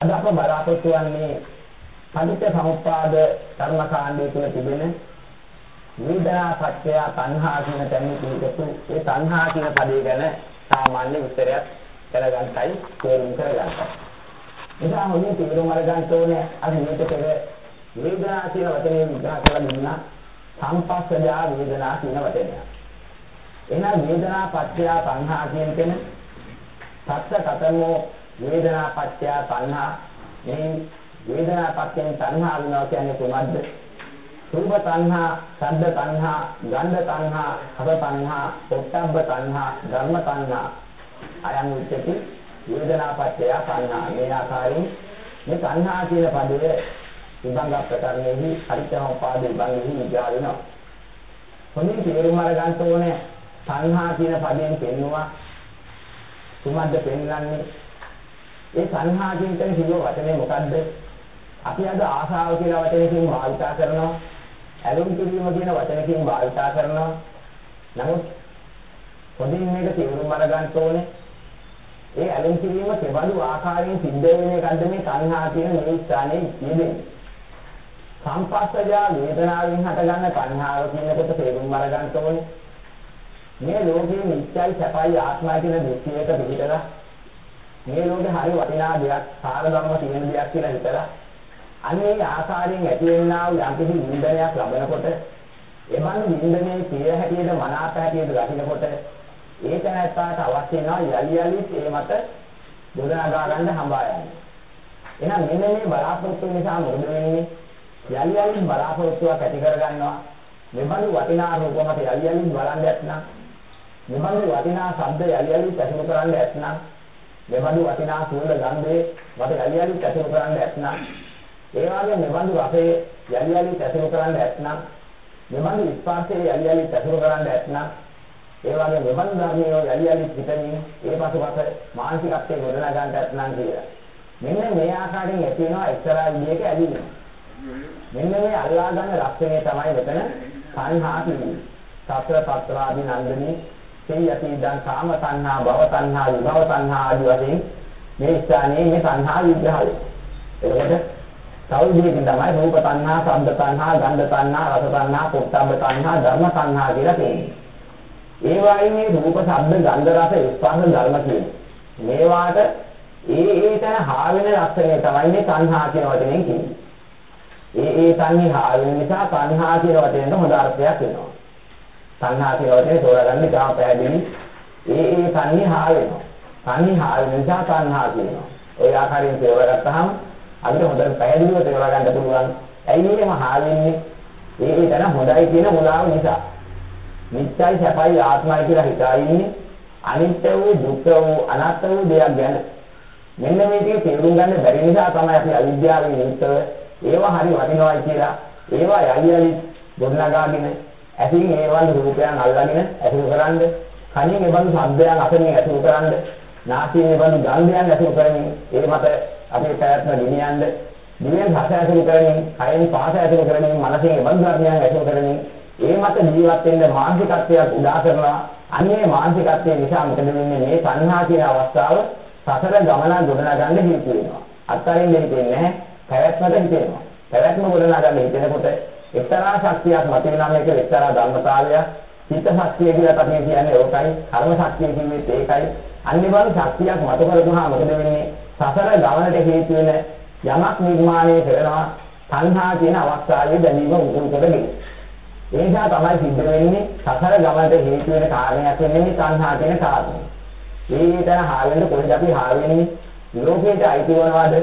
අද අප බලාපොරොත්තු වන්නේ පටිච්ච සමුප්පාද කර්මකාණ්ඩය තුළ තිබෙන වේදනා සත්‍ය තණ්හා කියන තැනින් පිළිගත්තු ඒ තණ්හා කියන පදේ ගැන සාමාන්‍ය විස්තරයක් කරගන්නයි තේරුම් කරගන්නයි. එදා හොඳින් තේරුම් අරගන්න ඕනේ අද මේක පෙර වේදනා කියන වචනේ විග්‍රහ කරලා දුන්නා සංපස්සජා වේදනා කියන වචනය. එහෙනම් වේදනා පත්‍ය තණ්හා කියන කෙන සත්‍ය කතමෝ වේදනා පත්‍ය තණ්හා. මේ වේදනා පත්‍යෙන් තණ්හා වෙනවා කියන්නේ කොහොමද? රූප තණ්හා, ශබ්ද තණ්හා, ගන්ධ තණ්හා, රස තණ්හා, පොට්ටබ්බ තණ්හා, ධර්ම තණ්හා. අයං උච්චති වේදනා පත්‍ය තණ්හා. මේ ආකාරයෙන් මේ තණ්හා කියන පදය විභංග ප්‍රකරණයෙහි අරිචමෝපාද විභංගෙහි විග්‍රහ වෙනවා. හොඳින් තේරුම් අරගන්න ඕනේ තණ්හා කියන පදයෙන් පෙන්නවා කුමක්ද පෙන්වන්නේ? ඒ සංහා කියන තැන කිව්ව වචනේ මොකද්ද? අපි අද ආසාව කියලා වචනකින් භාවිතා කරනවා. ඇලුම් කිරීම කියන වචනකින් භාවිතා කරනවා. නමුත් පොඩින් මේක තේරුම් අරගන්න ඕනේ. ඒ ඇලුම් කිරීම කෙබඳු ආකාරයෙන් සිද්ධ වෙන එකක්ද මේ සංහා කියන මේ ස්ථානයේ යෙදෙන්නේ. සංපස්සජා වේදනාවෙන් හටගන්න තණ්හාව කියන කොට තේරුම් අරගන්න ඕනේ. මේ ලෝකයේ නිත්‍යයි සැපයි ආත්මයි කියන දෘෂ්ටියක පිළිතලා මේ ලෝකේ හරි වටිනා දෙයක් සාර ධර්ම තියෙන දෙයක් කියලා හිතලා අනේ ආකාරයෙන් ඇති වෙන්නා වූ යම්කිසි නින්දනයක් ලබනකොට එවන් නින්දනයේ සිය හැටියට මනාප හැටියට දකින්නකොට ඒක නැත්තාට අවශ්‍ය වෙනවා යලි යලිත් ඒ මත ගොඩනගා ගන්න හඹා යන්න. එහෙනම් මෙන්න මේ බලාපොරොත්තු නිසා මොකද වෙන්නේ? යලි යලිත් බලාපොරොත්තුවක් ඇති කරගන්නවා. මෙබඳු වටිනා රූප මත යලි යලිත් බලන්න ඇත්නම් මෙබඳු වටිනා ශබ්ද යලි යලිත් ඇසුරු කරන්න ඇත්නම් මෙබඳු වටිනා සුවඳ ගන්ධේ මට යලි යලි ඇසුරු කරන්න ඇත්නම්. ඒ වගේ මෙබඳු රසයේ යලි යලි ඇසුරු කරන්න ඇත්නම්. මෙබඳු ස්පර්ශයේ යලි යලි ඇසුරු කරන්න ඇත්නම්. ඒ වගේ මෙබඳු ධර්මයේ යලි යලි පිටමින් ඒ පසුපස මානසිකත්වයේ ගොඩනගා ගන්නට ඇත්නම් කියලා. මෙන්න මේ ආකාරයෙන් ඇති වෙනවා එක්තරා විදියක ඇලිලි මෙන්න මේ අල්ලා ගන්න ලක්ෂණය තමයි මෙතන සංහා කියන්නේ. සතර පත්‍රාදී නන්දනී සියයති ඉඳන් කාම තණ්හා භව තණ්හා විභව තණ්හා ආදී වශයෙන් මේ ස්ථානයේ මේ තණ්හා විග්‍රහය. එතකොට තවුදියකින් තමයි රූප තණ්හා, ශබ්ද තණ්හා, ගන්ධ තණ්හා, රස තණ්හා, පොට්ටබ්බ තණ්හා, ධර්ම තණ්හා කියලා තියෙන්නේ. ඒ වගේ මේ රූප, ශබ්ද, ගන්ධ, රස, ස්පර්ශ ධර්ම කියන්නේ. මේවාට ඒ ඒ තැන හා වෙන ලක්ෂණය තමයි මේ තණ්හා කියන වචනයෙන් කියන්නේ. ඒ ඒ තණ්හා වෙන නිසා තණ්හා කියන වචනයට හොඳ අර්ථයක් වෙනවා. සංහා කියලා වචනේ තෝරාගන්න ගාම පැහැදිලි. ඒ ඒ සංහා වෙනවා. සංහා වෙන නිසා සංහා කියනවා. ওই ආකාරයෙන් තෝරාගත්තාම අපිට හොඳට පැහැදිලිව තෝරා ගන්න පුළුවන්. ඇයි මේකම හා වෙන්නේ? ඒ ඒ තන හොඳයි කියන මුලාව නිසා. නිත්‍යයි සැපයි ආත්මයි කියලා හිතා ඉන්නේ අනිත්‍ය වූ දුක්ඛ වූ අනාත්ම වූ දෙයක් ගැන. මෙන්න මේකේ තේරුම් ගන්න බැරි නිසා තමයි අපි අවිද්‍යාවෙන් යුක්තව ඒවා හරි වටිනවයි කියලා ඒවා යලි යලි ගොඩනගාගෙන ඇසින් ඒවන් රූපයන් අල්ලාගෙන ඇසුරු කරන්ද කනින් ඒවන් ශබ්දයන් අසමින් ඇසුරු කරන්ද නාසයෙන් ඒවන් ගන්ධයන් ඇසුරු කරමින් ඒ මත අපේ පැවැත්ම ගෙනියන්ද දිවෙන් රස ඇසුරු කරමින් කයෙන් පාස ඇසුරු කරමින් මනසෙන් ඒවන් ධර්මයන් ඇසුරු කරමින් ඒ මත ජීවත් වෙන්න මානසිකත්වයක් උදා කරනවා. අන්නේ මානසිකත්වය නිසා මොකද වෙන්නේ? මේ සංහා කියන අවස්ථාව සසර ගමන ගොඩනගන්න හේතු වෙනවා අත්තරින් දෙන්නේ නැහැ. පැවැත්මට හිතෙනවා. පැවැත්ම ගොඩනගන්න හිතෙනකොට එක්තරා ශක්තියක් මතුවෙනා මේක එක්තරා ධර්මතාවයක්. චිත්ත ශක්තිය කියලා අපි කියන්නේ ඕකයි. කර්ම ශක්තිය කියන්නේ ඒකයි. අනිවාර්ය ශක්තියක් මතු කරගුණා මොකද වෙන්නේ? සසර ගමනට හේතු වෙන යමක් නිර්මාණය කරනවා. සංහා කියන අවස්ථාවේ දැනීම උතුම් කරගෙන ඒ නිසා තමයි සිද්ධ වෙන්නේ සසර ගමනට හේතු වෙන කාරණයක් වෙන්නේ සංහා කියන කාරණය ඒ තන හාවෙන්න කොහෙද අපි හාවෙන්නේ? ලෝකයට අයිති වනවාද?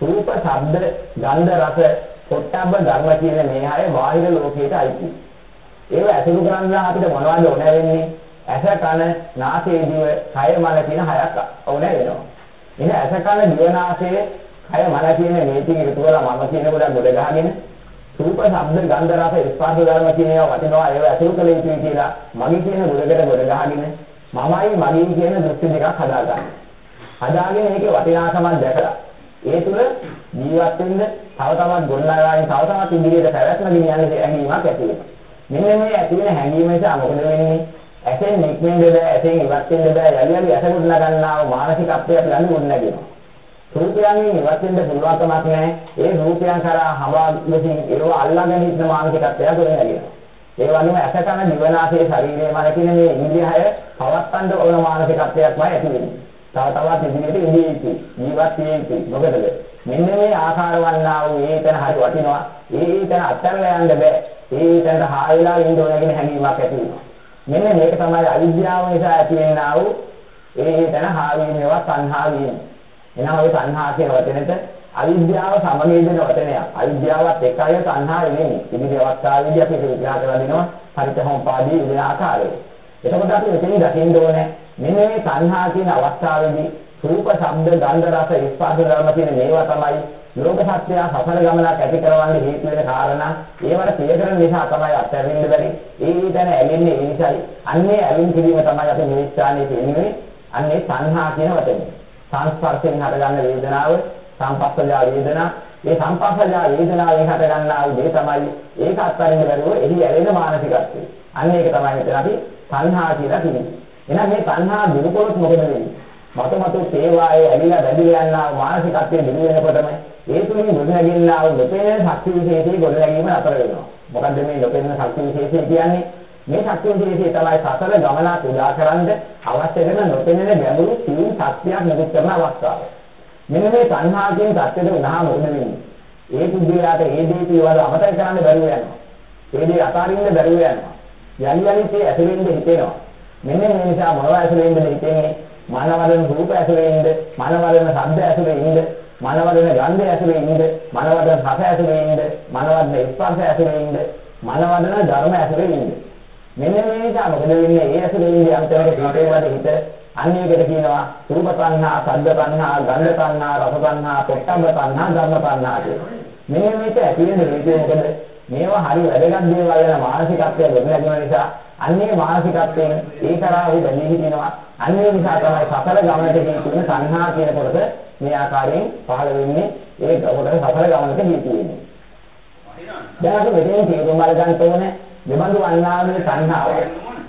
රූප ශබ්ද ගන්ධ රස පොට්ටබ්බ ධර්ම කියන මේ අය බාහිර ලෝකයට අයිති. ඒව ඇසුරු කරන්න අපිට මොනවද ඕන වෙන්නේ? ඇස කන නාසය දිව කය මන කියන හයක් ඕන වෙනවා. එහෙනම් ඇස කන දිව නාසය කය මන කියන මේ ටික එකතු කරලා මම කියන කොට ගොඩ ගහගෙන රූප ශබ්ද ගන්ධ රස ස්පර්ශ ධර්ම කියන ඒවා වටිනවා ඒව ඇසුරු කළ යුතුයි කියලා මගේ කියන ගොඩකට ගොඩ ගහගෙන මමයි මගේ කියන දෘෂ්ටි දෙකක් හදාගන්න. හදාගෙන මේකේ වටිනාකමක් දැකලා ඒ තුල ජීවත් වෙන්න තව තවත් ගොඩනගාගෙන තව තවත් ඉදිරියට පැවැත්ම ගෙනියන්න හැඟීමක් ඇති වෙනවා. මෙන්න මේ ඇති වෙන හැඟීම නිසා මොකද වෙන්නේ? ඇසෙන් නික්මෙන්න බෑ, ඇසෙන් ඉවත් වෙන්න බෑ, යලි යලි ඇස ගොඩනගන්නා වූ මානසිකත්වය අපි ළඟ ගොඩනගෙනවා. රූපයන්ගෙන් ඉවත් වෙන්න පුළුවන් කමක් නැහැ. ඒ රූපයන් කරා හවාගකින් ඒව අල්ලාගෙන ඉන්න මානසිකත්වය ගොඩනැගෙනවා. ඒ වගේම ඇස කන දිවනාසයේ ශරීරයේ මන කියන මේ ඉන්ද්‍රියය පවත්තන්න ඕන මානසිකත්වයක්මයි ඇති වෙන්නේ. තව තවත් ඉදිරියට ඉඳී යුතු ජීවත් විය යුතු මොකදද මෙන්න මේ ආකාර වන්නා වූ ඒතන හරි වටිනවා. ඒතන අත්හැරලා යන්න බෑ. ඒතනට හායලා ඉන්න ඕන කියන හැඟීමක් ඇති වෙනවා මෙන්න මේක තමයි අවිද්‍යාව නිසා ඇති වෙනා වූ ඒතන හාවීමේවා සංහා වීම. එහෙනම් ඔය සංහා කියන වචනෙට අවිද්‍යාව සමගයෙන් වචනයක්. අවිද්‍යාවත් එකයි සංහා නෙමෙයි. ඉදිරි අවස්ථාවේදී අපි ඒක විග්‍රහ කරලා දෙනවා. පරිත්‍ථෝපාදී විදින ආකාරයේ එතකොට අපි මෙතන දකින්න ඕනේ මෙන්න මේ සංහා කියන අවස්ථාවේදී රූප, ශබ්ද, ගන්ධ, රස, ස්පර්ශ ධර්ම කියන මේවා තමයි ලෝක සත්‍යය සසර ගමනක් ඇති කරවන්නේ හේතු වෙන කාරණා. ඒවට පිළිකරන නිසා තමයි අත්හැරෙන්න බැරි. ඒ තැන ඇලෙන්නේ ඒ නිසායි. අන්නේ ඇලෙන් කිරීම තමයි අපි මේ ස්ථානයේ තියෙන්නේ. අන්නේ සංහා කියන වචනේ. සංස්පර්ශයෙන් හටගන්න වේදනාව, සංපස්සජා වේදනා, මේ සංපස්සජා වේදනාවෙන් හටගන්නා වූ දේ තමයි ඒක අත්හරින්න බැරුව එහි ඇලෙන මානසිකත්වය. අන්න ඒක තමයි මෙතන අපි සංහා කියලා කියන්නේ. එහෙනම් මේ තණ්හා දුරුකොලොත් මොකද වෙන්නේ? මත මත සේවායේ ඇලිලා බැඳිලා යනා මානසිකත්වයේ දිනු වෙනකොටම ඒ තුලින් ගොඩනැගෙනා වූ නොපෙනෙන ශක්ති විශේෂයේ ගොඩනැගීම අතර වෙනවා. මොකද්ද මේ නොපෙනෙන ශක්ති විශේෂය කියන්නේ? මේ ශක්ති විශේෂය තමයි සසල ගමනක් උදා කරන්න අවශ්‍ය වෙන නොපෙනෙන ගැඹුරු සීල ශක්තියක් නිකුත් කරන අවස්ථාව. මෙන්න මේ තණ්හාවෙන් සත්‍යද වුණාම මොකද වෙන්නේ? ඒ පුද්ගලයාට ඒ දේ පිළිබඳව අමතක කරන්න බැරුව යනවා. ඒ දේ අතාරින්න බැරුව යනවා. යලි යලි ඒ ඇතුලෙන්ද හිතෙනවා. මෙන්න මේ නිසා මොනවා ඇතුලේ ඉඳලා හිතෙන්නේ මනවලන රූප ඇතුලේ ඉඳ මනවලන ශබ්ද ඇතුලේ ඉඳ මනවලන ගන්ධ ඇතුලේ ඉඳ මනවලන රස ඇතුලේ ඉඳ මනවලන ස්පර්ශ ඇතුලේ ඉඳ මනවලන ධර්ම ඇතුලේ ඉඳ මෙන්න මේ නිසා මොකද වෙන්නේ? ඒ ඇතුලේ ඉඳ යම්තනක හිතේවට හිත අන්නයකට කියනවා රූප තණ්හා ශබ්ද තණ්හා ගන්ධ තණ්හා රස තණ්හා පොට්ටම්බ තණ්හා ධර්ම තණ්හා කියලා. මෙන්න මේක ඇති වෙන හේතුව මොකද? මේවා හරි වැදගත් දේවල් වෙන මානසිකත්වය ගොඩනැගෙන නිසා අන්නේ මානසිකත්වයෙන් ඒ තරහා උ බැඳී හිටිනවා. අන්නේ නිසා තමයි සසල ගමනට හේතුන සංහා කියන කොටස මේ ආකාරයෙන් පහළ වෙන්නේ. ඒ කොටස සසල ගමනට හේතු වෙන්නේ. දැන් අපි මෙතන තේරුම් අරගන්න ඕනේ මෙබඳු අන්නාමයේ සංහාව.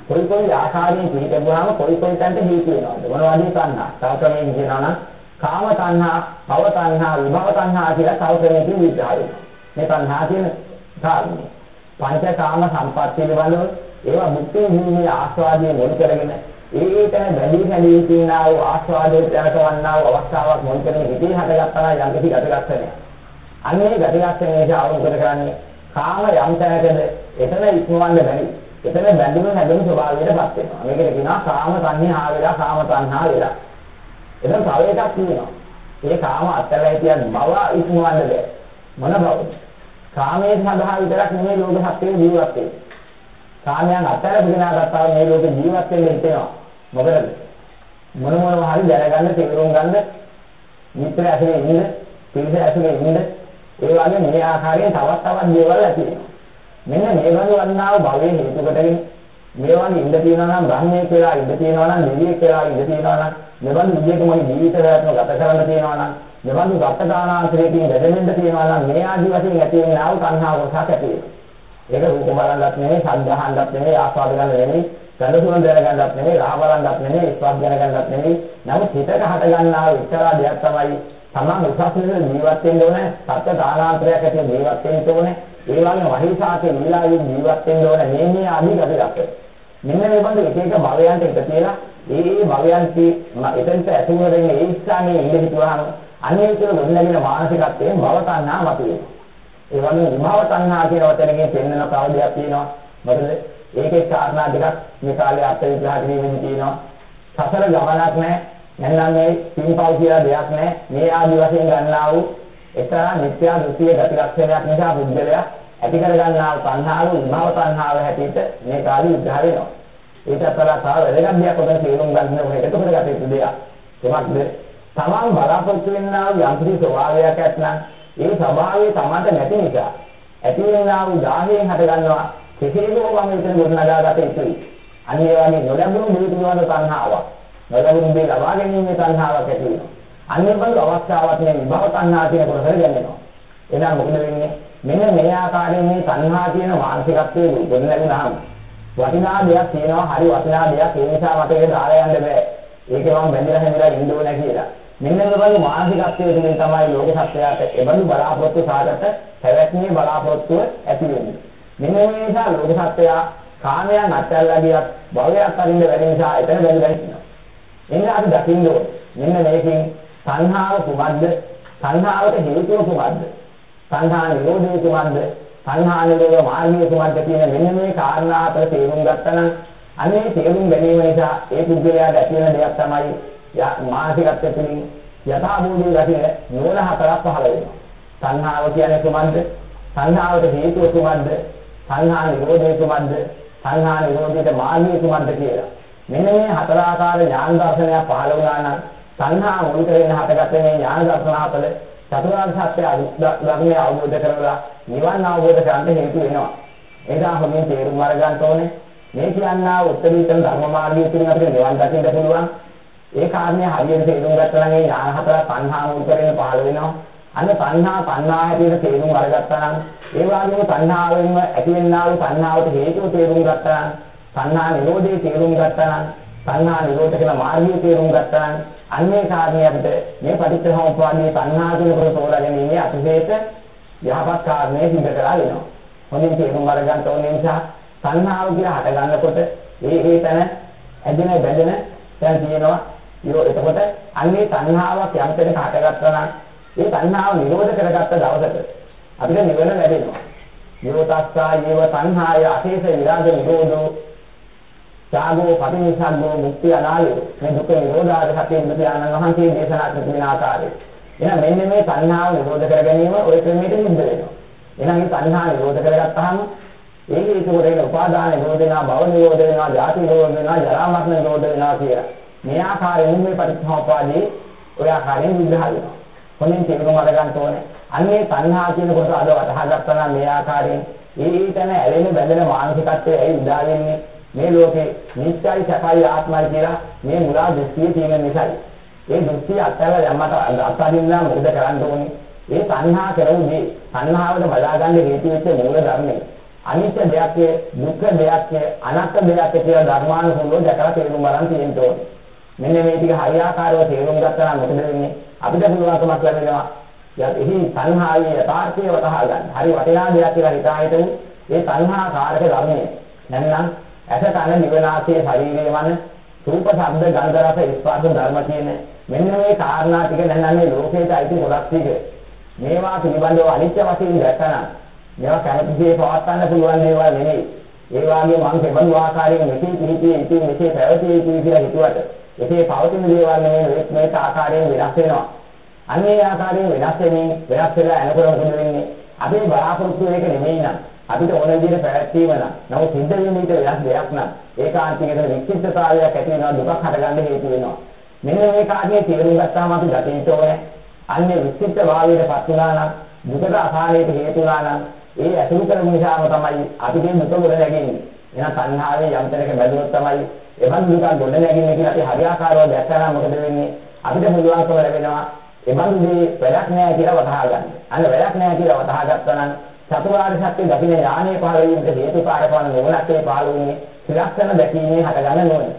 කොයි කොයි ආකාරයෙන් පිළිපදුවාම කොයි කොයි තැනට හේතු වෙනවද? මොනවද සංහා? තව ක්‍රමයකින් කියනවා නම් කාම තණ්හා, භව තණ්හා, විභව තණ්හා කියලා තව ක්‍රමයකින් විග්‍රහ වෙනවා. මේ තණ්හා කියන කාරණේ. පංචකාම සම්පත් පිළිබඳව ඒවා මුක්ති විඳින්නේ ආස්වාදයේ මුල් කරගෙන ඒ තැන වැඩි හැදී තියෙනා වූ ආස්වාදයේ දැනකවන්නා වූ අවස්ථාවක් මුල් කරගෙන හිතේ හටගත්තා යම් කිසි ගතගස්සනයක්. අන්නේ ගතගස්සන නිසා අවුල් කරන්නේ කාම යම් තැනකද එතන ඉක්මවන්න බැරි. එතන බැඳුණු නැදෙන ස්වභාවයටපත් වෙනවා. මේකට කියනවා කාම සංහා වෙලා කාම සංහා වෙලා. එතන තව එකක් තියෙනවා. ඒ කාම අත්හැරලා කියන බව ඉක්මවන්න බැහැ. මොන බවද? කාමයේ සඳහා විතරක් නෙමෙයි ලෝක සත්‍යයේ ජීවත් වෙන්නේ. කාමයන් අත්හැරපු කෙනා ගත්තා මේ ලෝකේ ජීවත් වෙන්න හිතෙනවා. මොකද මොන මොනවා හරි දැනගන්න තේරුම් ගන්න මිත්‍ර ඇතුලේ ඉන්න, පිරිස ඇතුලේ ඉන්න ඒ වගේ මේ ආකාරයෙන් තවත් තවත් දේවල් ඇති වෙනවා. මෙන්න මේ වගේ වන්නාව භවයේ හේතු කොටගෙන මේ වගේ ඉඳ තියෙනවා නම් බ්‍රහ්මයේ කියලා ඉඳ තියෙනවා නම් නිවිය කියලා ඉඳ තියෙනවා නම් මෙවන් විදියක මගේ ජීවිත රැත්ම ගත කරන්න තියෙනවා නම් මෙවන් ගත දානාන්තරයකින් වැදෙන්න තියෙනවා නම් මේ ආදි වශයෙන් ඇති වෙන ආව කන්හාව කොටසක් ඇති වෙනවා. ඒක රූප බලන්නත් නෙමෙයි, ශබ්ද අහන්නත් නෙමෙයි, ආස්වාද ගන්න නෙමෙයි, ගඳ සුවඳ දැනගන්නත් නෙමෙයි, රහ බලන්නත් නෙමෙයි, ස්පර්ශ දැනගන්නත් නෙමෙයි. නමුත් හිතට හට ගන්නා විචාර දෙයක් තමයි තමන් උසස් ලෙස ජීවත් වෙන්න ඕනේ, සත්‍ය දානාන්තරයක් ඇති ජීවත් වෙන්න ඕනේ. ඒ වගේම වහිසාකේ නීලාවේ ජීවත් වෙන්න ඕනේ. මේ මේ ආදී ගතියක්. මෙන්න මේ බඳු එක එක භවයන්ට එක තියලා ඒ ඒ භවයන්ටි එතෙන්ට ඇතුළු වෙන්නේ ඒ ස්ථානයේ ඉඳ හිටුවාම අන්නේ විතර ගොඩනැගෙන මානසිකත්වයෙන් භව තණ්හා මතුවේ. ඒ වගේ විභව තණ්හා කියන වචනකින් පෙන්වන කවදයක් තියෙනවා. මොකද ඒකේ කාරණා දෙකක් මේ කාලේ අර්ථ විග්‍රහ කිරීමෙන් තියෙනවා. සසර ගමනක් නැහැ. නැත්නම් මේ පින්පල් කියලා දෙයක් නැහැ. මේ ආදි වශයෙන් ගන්නා වූ එතරම් මිත්‍යා දෘෂ්ටිය ගති ලක්ෂණයක් නිසා බුද්ධලයා ඇති කර ගන්නා වූ තණ්හාව විභව තණ්හාව හැටියට මේ කාලේ විග්‍රහ වෙනවා. ඒකත් වඩා තව වැදගත් දෙයක් ඔතන තේරුම් ගන්න ඕනේ. ඒක කොහොමද ගත යුතු දෙයක්. කොහොමද? තමන් බලාපොරොත්තු වෙනා වූ යම්කිසි ස්වභාවයක් ඇත්නම් ඒ ස්වභාවය තමන්ට නැති නිසා ඇති වෙනා වූ දාහයෙන් හට ගන්නවා කෙසේද මම මෙතන ගොඩනගාගත යුතුයි. අනිත් ඒ වගේ නොලැබුණු දේ පිළිබඳ තණ්හාවක්. නොලැබුණු දේ ලබා ගැනීමේ තණ්හාවක් ඇති වෙනවා. අනිත් බඳු අවස්ථාවක් මේ විභව තණ්හා කියන කොටස ගැනෙනවා. එහෙනම් මොකද වෙන්නේ? මෙන්න මේ ආකාරයෙන් මේ තණ්හා කියන මානසිකත්වයේ ගොඩනැගෙනාම වටිනා දෙයක් තියෙනවා හරි වටිනා දෙයක් ඒ නිසා මට ඒක දාලා යන්න බෑ. ඒකේ මම බැඳලා හැමිලා ඉන්න ඕනේ කියලා. මෙන්න මේ වගේ මානසිකත්වයේ තුලින් තමයි ලෝක සත්‍යයට එබඳු බලාපොරොත්තු සාගත පැවැත්මේ බලාපොරොත්තුව ඇති වෙන්නේ. මෙන්න මේ නිසා ලෝක සත්‍යය කාමයන් අත්හැරලා ගියත් භවයක් අරින්න වැඩි නිසා එතන බැඳලා ඉන්නවා. එන්න අපි දකින්න ඕනේ. මෙන්න මේකෙන් සංහාව කුමක්ද? සංහාවට හේතුව කුමක්ද? සංහා නිරෝධය කුමක්ද? සංහා නිරෝධ මාර්ගය කුමක්ද කියන මෙන්න මේ කාරණා අතර තේරුම් ගත්තා නම් අනේ තේරුම් ගැනීම නිසා ඒ පුද්ගලයාට ඇති වෙන දෙයක් තමයි මානසිකත්වය තුළින් යථාභූතය දකින නෝන හතරක් පහළ වෙනවා. සංහාව කියන්නේ කුමක්ද? සංහාවට හේතුව කුමක්ද? සංහා නිරෝධය කුමක්ද? සංහා නිරෝධයට මාර්ගය කුමක්ද කියලා. මෙන්න මේ හතර ආකාර ඥාන දර්ශනය පහළ වුණා නම් සංහා මුල් කරගෙන හටගත් මේ ඥාන දර්ශන හතර චතුරාර්ය සත්‍ය ධර්මය අවබෝධ කරලා නිවන් අවබෝධ කරගන්න හේතු වෙනවා. ඒක හොඳින් තේරුම් අරගන්න ඕනේ. මේ කියන්නා උත්තරීතර ධර්ම මාර්ගය තුළින් අපිට නිවන් දකින්න පුළුවන්. ඒ කාරණේ හරියට තේරුම් ගත්තා නම් ඒ ඥාන හතර සංහා මුල් කරගෙන පහළ වෙනවා. අන්න සංහා සංහා හැටියට තේරුම් අරගත්තා නම් ඒ වගේම සංහාවෙන්ම ඇතිවෙනා වූ සංහාවට හේතුව තේරුම් ගත්තා නම් සංහා නිරෝධයේ තේරුම් ගත්තා නම් සංහා නිරෝධ කියන මාර්ගය තේරුම් ගත්තා නම් අන්නේ කාරණේ අපිට මේ පටිච්චසමුප්පාදයේ සංහා කියන කොට තෝරාගැනීමේ අතිශේෂ යහපත් කාරණේ සිද්ධ කරලා වෙනවා. හොඳින් තේරුම් අරගන්න ඕනේ නිසා සංහාව කියලා හට ගන්නකොට ඒ ඒ තැන ඇදෙන බැඳෙන තැන තියෙනවා. ඒ එතකොට අන්නේ සංහාවක් යම් තැනක හටගත්තා නම් ඒ සංහාව නිරෝධ කරගත්ත දවසට අපිට නිවන ලැබෙනවා. නිරෝධස්සා යේව සංහාය අශේෂ විරාග නිරෝධෝ ඡාගෝ පටිනිසග්ගෝ මුක්ති අනාලෝ මේ දුක නිරෝධාද සතිය බුදුආනන් වහන්සේ දේශනා කරන ආකාරය. එහෙනම් මෙන්න මේ සංහාව නිරෝධ කර ගැනීම ওই ක්‍රමයට සිද්ධ වෙනවා. එහෙනම් මේ සංහාව නිරෝධ කරගත්තාම ඒක ඒකෝරේන උපාදාන නිරෝධ වෙනවා, භව නිරෝධ වෙනවා, ජාති නිරෝධ වෙනවා, ජරා මරණ නිරෝධ වෙනවා කියලා. මේ ආකාරයෙන් මේ පටිච්චසමුප්පාදේ ඔය ආකාරයෙන් විග්‍රහ වෙනවා. හොඳින් තේරුම් අරගන්න ඕනේ. අන්නේ සංහා කියන කොට අද වටහා ගත්තා නම් මේ ආකාරයෙන් ඒ ඊතන ඇලෙන බැඳෙන මානසිකත්වයේ ඇයි උදා වෙන්නේ? මේ ලෝකේ නිත්‍යයි සැපයි ආත්මයි කියලා මේ මුලා දෘෂ්ටිය තියෙන නිසායි. ඒ දෘෂ්ටිය අත්හැරලා යම්මට අත්හරින්න මොකද කරන්න ඕනේ? ඒ සංහා කරුනේ සංහාවට බලා ගන්න හේතු වෙච්ච මූල ධර්මයි. අනිත්‍ය දෙයක් දුක්ඛ දෙයක් අනාත්ම දෙයක් කියලා ධර්මානුකූලව දැකලා තේරුම් ගන්න තියෙන්න ඕනේ. මෙන්න මේ ටික හරියාකාරව තේරුම් ගත්තා නම් මොකද වෙන්නේ? අපිට පුළුවන්කමක් ලැබෙනවා. එහි සංහාවේ යථාර්ථය වටහා ගන්න. හරි වටිනා දෙයක් කියලා හිතා හිටු ඒ සංහා කාරක ධර්මය. නැත්නම් ඇස කන දිවනාසය ශරීරය වන රූප ශබ්ද ගන්ධ රස ස්පර්ශ ධර්ම කියන මෙන්න මේ කාරණා ටික නැත්නම් මේ ලෝකයට අයිති කොටස් ටික මේවා පිළිබඳව අනිත්‍ය වශයෙන් දැකන මේවා කැමතිසේ පවත්වන්න පුළුවන් දේවල් නෙමෙයි ඒ වගේ මං කෙබඳු ආකාරයෙන් මෙසේ පිළිපියේ ඉතින් මෙසේ පැවතියේ කියලා හිතුවට එසේ පවතින දේවල් නෙමෙයි මේක ආකාරයෙන් වෙනස් වෙනවා. අන්නේ ආකාරයෙන් වෙනස් වෙමින් වෙනස් වෙලා යනකොට මොකද වෙන්නේ අපේ බලාපොරොත්තු එක නෙමෙයි නම් අපිට ඕන විදිහට පැවැත්වීම නම් නමුත් සිද්ධ වෙන විට වෙනස් දෙයක් නම් ඒකාන්තිකව විචිත්තතාවයක් ඇති වෙනවා දුකක් හටගන්න හේතු වෙනවා. මෙන්න මේ කාරණේ තේරුම් ගත්තාම අපි දකින්න ඕනේ. අන්නේ විචිත්ත භාවයටපත් වුණා නම් දුකට අසහනයට හේතු වුණා නම් ඒ ඇසුරු කරන නිසාම තමයි අපිට දුක ගොඩ නැගෙන්නේ. එහෙනම් සංහාවේ යම් තැනක බැලුවොත් තමයි එවන් දුක ගොඩ නැගෙන්නේ කියලා අපි හරියාකාරව දැක්කම මොකද වෙන්නේ අපිට පුළුවන්කම ලැබෙනවා එවන් දේ වැඩක් නෑ කියලා වටහා ගන්න. අන්න වැඩක් නෑ කියලා වටහා ගත්තා නම් චතුරාර්ය සත්‍ය දකින්න ඥානයේ පහළ වීමට හේතුකාරක වන නුවණක්ේ පහළ වුණේ ත්‍රිලක්ෂණ දැකීමේ හටගන්න නුවණ.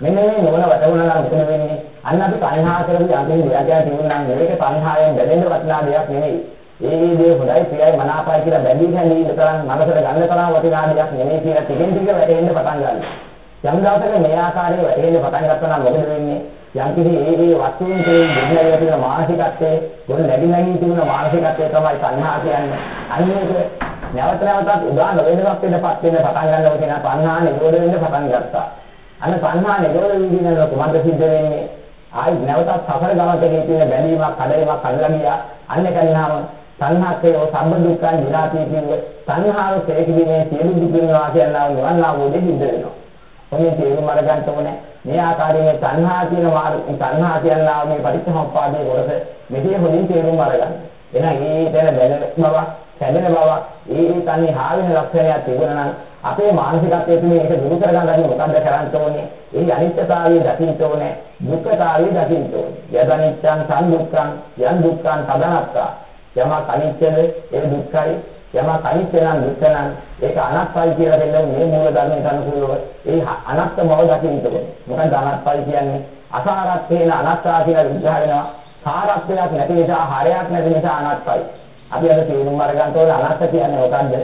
මෙන්න මේ නුවණ වටවුණා නම් මොකද වෙන්නේ? අන්න අපි තණ්හා කරපු යම් දෙයක් තිබුණා නම් මේක තණ්හාවෙන් බැඳෙන්න වටිනා දෙයක් නෙවෙයි. ඒ ඒ දේ හොඳයි ප්‍රියයි මනාපයි කියලා බැඳී හැඳී ඉන්න තරම් මනසට ගන්න තරම් වටිනා දෙයක් නෙවෙයි කියලා ටිකෙන් ටික වැටෙන්න පටන් ගන්නවා. යම් දවසක මේ ආකාරයේ වැටෙන්න පටන් ගත්තා නම් මොකද වෙන්නේ? යම් කිසි ඒ ඒ වස්තුන් කෙරෙහි ගොඩනැගිලා තියෙන මානසිකත්වයේ ගොඩ නැගි නැගී තිබුණ මානසිකත්වය තමයි සංහා කියන්නේ. අන්නේක නැවත නැවතත් උදා නොවෙනවක් වෙනපත් වෙන පටන් ගන්නවා කියන සංහා නිරෝධ වෙන්න පටන් ගත්තා. අන්න සංහා නිරෝධ වීදිනන කොහොමද සිද්ධ වෙන්නේ? ආයි නැවතත් සසර ගමනකදී තියෙන බැඳීමක්, කඩේමක් අල්ලලා ගියා. අන්න කන්නාම සංහාකේව සම්බ දුක්ඛං විනාති කියන්නේ සංහාව කෙරෙහිදී සියලු දුක් වෙනවා කියනවා නිවන් අවබෝධය සිද්ධ වෙනවා. ඔන්නේ තේරුම් අරගන්න ඕනේ. මේ ආකාරයෙන් සංහා කියන මාර්ග සංහා කියනවා මේ පටිච්චසමුප්පාදයේ කොටස මෙහි හොලින් තේරුම් අරගන්න. එහෙනම් මේ තැන බැලෙන බව, සැදෙන බව, ඒ ඒ තන්නේ හාවෙන ලක්ෂණයක් තිබුණා නම් අපේ මානසිකත්වයේ තියෙන එක දුරු කරගන්න අපි මොකද්ද කරන්න ඕනේ? ඒ අනිත්‍යතාවය දකින්න ඕනේ, දුක්ඛතාවය දකින්න ඕනේ. යදනිච්ඡං සංදුක්ඛං යන් දුක්ඛං තදනත්තා. යමක් අනිත්‍යද ඒ දුක්ඛයි යමක් අනිත්‍ය නම් දුක්ඛ නම් ඒක අනාත්මයි කියලා දෙන්නේ මේ මූල ධර්මයට අනුකූලව ඒ අනාත්ම බව දකින්න ඕනේ. මොකද අනාත්මයි කියන්නේ අසාරත්වේන අනත්තා කියලා විග්‍රහ වෙනවා. සාරත්වයක් නැති නිසා හරයක් නැති නිසා අනත්තයි. අපි අද තේරුම් අරගන්න ඕන අනත්ත කියන්නේ මොකද්ද?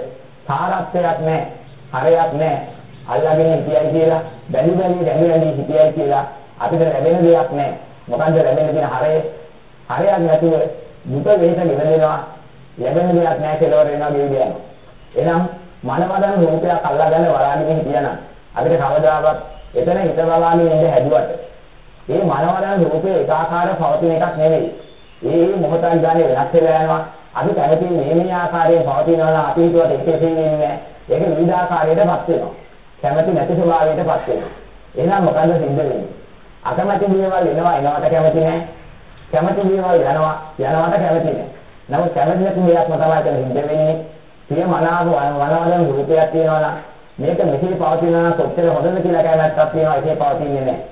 සාරත්වයක් නැහැ. හරයක් නැහැ. අල්ලාගෙන හිටියයි කියලා බැලි බැලි රැඳි රැඳි හිටියයි කියලා අපිට ලැබෙන දෙයක් නැහැ. මොකද්ද ලැබෙන තියෙන හරය? හරයක් නැතුව දුක වේස ගෙවෙනවා. ලැබෙන දෙයක් නැහැ කියලා වෙනවා ගෙවිද යනවා. එහෙනම් මනවදන රූපයක් අල්ලාගෙන වලාගෙන හිටියනම් අපිට කවදාවත් එතන හිත බලාගෙන ඉඳ හැදුවට මේ මනවදන රූපේ ඒකාකාර පවතින එකක් නෙවෙයි. ඒ මොහොතක් ගානේ වෙනස් වෙලා යනවා. අපි කැමති මේ මේ ආකාරයෙන් පවතිනවා නම් අපි හිතුවට ඒකේ තියෙන්නේ ඒක විවිධ ආකාරයකටපත් වෙනවා. කැමති නැති ස්වභාවයකටපත් වෙනවා. එහෙනම් මොකද සිද්ධ වෙන්නේ? අකමැති දේවල් එනවා එනවට කැමති නැහැ. කැමති දේවල් යනවා යනවට කැමති නැහැ. නමුත් කැමති නැති දෙයක්ම තමයි එතන හින්ද වෙන්නේ. සිය මනාව වනවලන් රූපයක් තියෙනවා නම් මේක මෙසේ පවතිනවා නම් කොච්චර හොඳද කියලා කැමැත්තක් තියෙනවා ඒකේ පවතින්නේ නැහැ.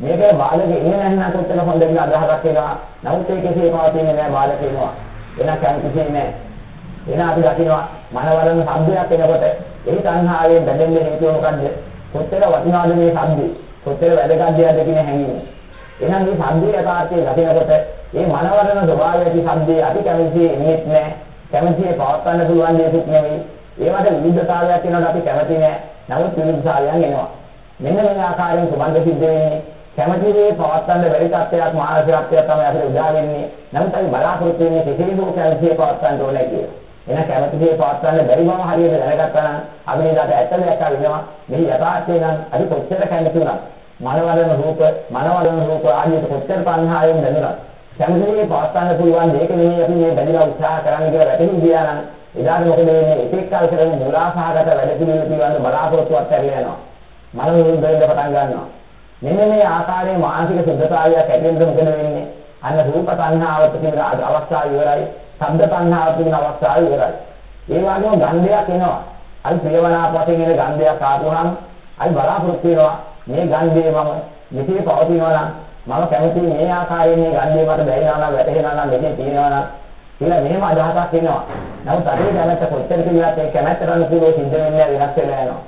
මේක බාලකේ ඉන්නේ නැහැ නම් කොච්චර හොඳද කියලා අදහසක් එනවා. නමුත් ඒකේ පවතින්නේ නැහැ බාලකේනවා. එනක් කැමති නැහැ. එන අපි දකිනවා මනවලන් සම්බුයක් එනකොට ඒ තණ්හාවෙන් බැඳෙන්නේ හේතුව මොකද්ද? කොච්චර වටිනාද මේ සම්බුය? කොච්චර වැදගත් දෙයක්ද කියන හැඟීම. එහෙනම් මේ සංදී යථාර්ථයේ ගැටෙනකොට මේ මනවරණ ස්වභාවය ඇති සංදී අපි කැමති එන්නේත් නැහැ. කැමතිේ පවත්වන්න පුළුවන් දෙයක් නෙවෙයි. ඒවට විවිධතාවයක් වෙනකොට අපි කැමති නැහැ. නමුත් විවිධතාවයන් එනවා. මෙන්න මේ ආකාරයෙන් සුබන්ද සිද්ධ වෙන්නේ කැමති දේ පවත්වන්න බැරි තත්ත්වයක් මානසිකත්වයක් තමයි අපිට උදා වෙන්නේ. නමුත් අපි බලාපොරොත්තු වෙන්නේ කිසිදු කැමතිේ පවත්වන්න ඕනේ කියලා. එන කැමති දේ පවත්වන්න බැරි බව හරියට දැනගත්තා නම් අපි නේද ඇත්ත දෙයක් අල්ලනවා. මේ යථාර්ථය නම් අද කොච්චර කැමති වුණත් මනවලන රූප මනවලන රූප ආදියට කොච්චර පන්හායෙන් දැනුණත් කැමති දේ පවත්වන්න පුළුවන් දෙයක නෙමෙයි අපි මේ බැඳලා උත්සාහ කරන්න කියලා වැටහි ගියා නම් එදාට මොකද වෙන්නේ? එකෙක් කල් කරගෙන මුලාසහගත වැඩ පිළිවෙල පිළිබඳ බලාපොරොත්තුවක් ඇරිලා යනවා. මනෝවිද්‍යාවෙන් දෙන්න පටන් ගන්නවා. මෙන්න මේ ආකාරයේ මානසික සුද්ධතාවයක් ඇතිවෙන්න මොකද වෙන්නේ? අන්න රූප තණ්හාවට තියෙන අවස්ථාව ඉවරයි. ශබ්ද තණ්හාවට තියෙන අවස්ථාව ඉවරයි. ඒ වගේම ගන්ධයක් එනවා. අයි ප්‍රියමනාප වශයෙන් එන ගන්ධයක් ආපුවහම අයි බලාපොරොත්තු වෙනවා. මේ ගන්ධේ මම මෙතේ පවතිනවා නම් මම කැමති මේ ආකාරයෙන් මේ ගන්ධේ මට දැනෙනවා නම් වැටහෙනවා නම් මෙතේ තියෙනවා නම් කියලා මෙහෙම අදහසක් එනවා. නමුත් අපේ කැමැත්ත කොච්චර කිව්වත් ඒ කැමැත්තට අනුකූලව සිද්ධ වෙන්නේ වෙනස් වෙලා යනවා.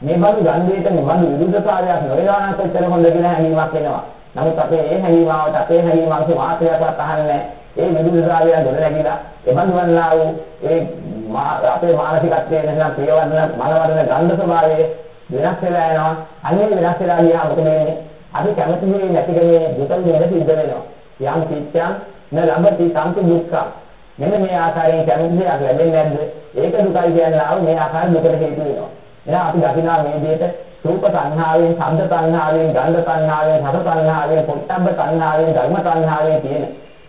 මේ බඳු ගන්ධයට මේ බඳු විරුද්ධතාවයක් නොවනවා නම් කොච්චර හොඳ කියලා හැඟීමක් එනවා. නමුත් අපේ ඒ හැඟීමාවට අපේ හැඟීමක් මාත්‍රයක්වත් අහන්නේ ඒ විරුද්ධතාවය දොර නැගිලා එබඳු වන්නා වූ ඒ අපේ මානසිකත්වයේ නැත්නම් ප්‍රියවර්ණ මනවර්ණ ගන්ධ ස්වභාවයේ වෙනස් වෙලා යනවා. අන්නේ වෙනස් වෙලා ගියා මොකද වෙන්නේ? අපි කැමති දේ නැති කෙනේ දුක නේද සිද්ධ වෙනවා. යම් කිච්ඡං න ලබති සම්පි දුක්ඛං මෙන්න මේ ආකාරයෙන් කැමති දෙයක් ලැබෙන්නේ නැද්ද? ඒක දුකයි කියන්නේ ආව මේ ආකාර දුකට හේතු වෙනවා. එහෙනම් අපි දකිනවා මේ දෙයට රූප තණ්හාවෙන්, ශබ්ද තණ්හාවෙන්, ගන්ධ තණ්හාවෙන්, රස තණ්හාවෙන්, පොට්ටබ්බ තණ්හාවෙන්, ධර්ම තණ්හාවෙන් තියෙන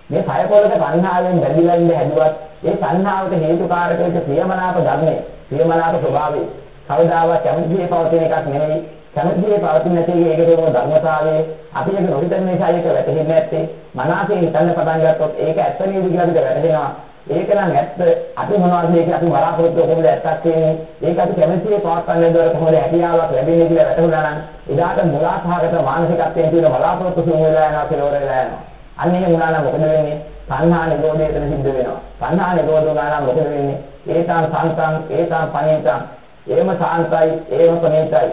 මේ කය පොළක තණ්හාවෙන් බැඳිලා ඉඳ හැදුවත් ඒ තණ්හාවට හේතුකාරක වෙච්ච ප්‍රියමනාප ධර්මයේ, ප්‍රියමනාප ස්වභාවය කවදාවත් කැමතිේ පවතින එකක් නෙවෙයි. කැමතිේ පවතින නැති ඒකේ තියෙන ධර්මතාවයේ අපි ඒක නොහිතන නිසා ඒක වැටහෙන්නේ නැත්තේ. මනසේ හිතන්න පටන් ගත්තොත් ඒක ඇත්ත නේද කියලා අපිට වැටහෙනවා. ඒක නම් ඇත්ත. අපි මොනවද මේක අපි බලාපොරොත්තු කොහොමද ඇත්තක් වෙන්නේ ඒක අපි කැමතිේ පවත්වන්න දවර කොහොමද හැකියාවක් ලැබෙන්නේ කියලා වැටහුණා නම් එදාට මුලාසහගත මානසිකත්වයෙන් තියෙන බලාපොරොත්තු සුන් වෙලා යනවා කියලා වර වෙලා යනවා. අන්න එහෙම වුණා නම් මොකද වෙන්නේ? සංහා නිරෝධය එතන සිද්ධ වෙනවා. සංහා නිරෝධ වුණා නම් මොකද වෙන්නේ? ඒතං සංසං ඒතං පණිතං ඒම සාන්තයි ඒම පණිතයි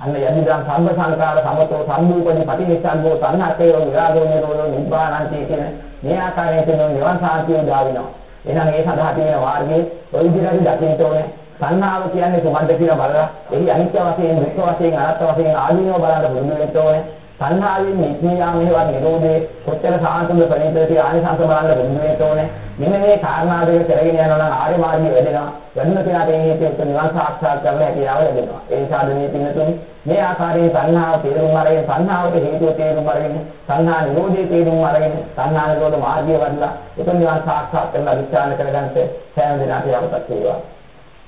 අන්න යදිදං සම්බ සංකාර සමතෝ සම්බූපදී පටිනිස්සග්ගෝ සංහතේ විරාගෝ නිරෝධෝ නිබ්බානන්ති කියන මේ ආකාරයෙන් තියෙන නිවන් සාන්තිය උදාවිනවා. එහෙනම් ඒ සඳහා තියෙන මාර්ගයේ ඔය විදිහට දකින්න ඕනේ. සංහාව කියන්නේ කුමක්ද කියලා බලලා එහි අනිත්‍ය වශයෙන් දුක්ඛ වශයෙන් අනාත්ම වශයෙන් ආදීනව බලන්න පුරුදු වෙන්න ඕනේ. සංහාවෙන් නිත්‍යාම හේවත් නිරෝධේ කොච්චර සාන්තුද ප්‍රණීතද කියලා ආනිසංස බලන්න පුරුදු වෙන්න ඕනේ. මෙන්න මේ කාරණා දෙක කරගෙන යනවා නම් ආර්ය මාර්ගය වැඩෙනවා. වැඩිම කෙනාට මේ හේතු නිවන් සාක්ෂාත් කරගන්න හැකියාව ලැබෙනවා. ඒ නිසා මේ පින්නතුනි මේ ආකාරයේ සංහාව තේරුම් අරගෙන සංහාවට හේතුව තේරුම් අරගෙන සංහා නිරෝධයේ තේරුම් අරගෙන සංහා නිරෝධ මාර්ගය වඩලා උතුම් නිවන් සාක්ෂාත් කරලා විචාරණ කරගන්නට සෑම දිනකට යවපත් වේවා.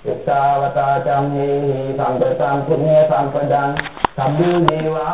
එක්තාවතා චම්මේහි සම්පතං පුඤ්ඤ සම්පදං සම්බේ දේවා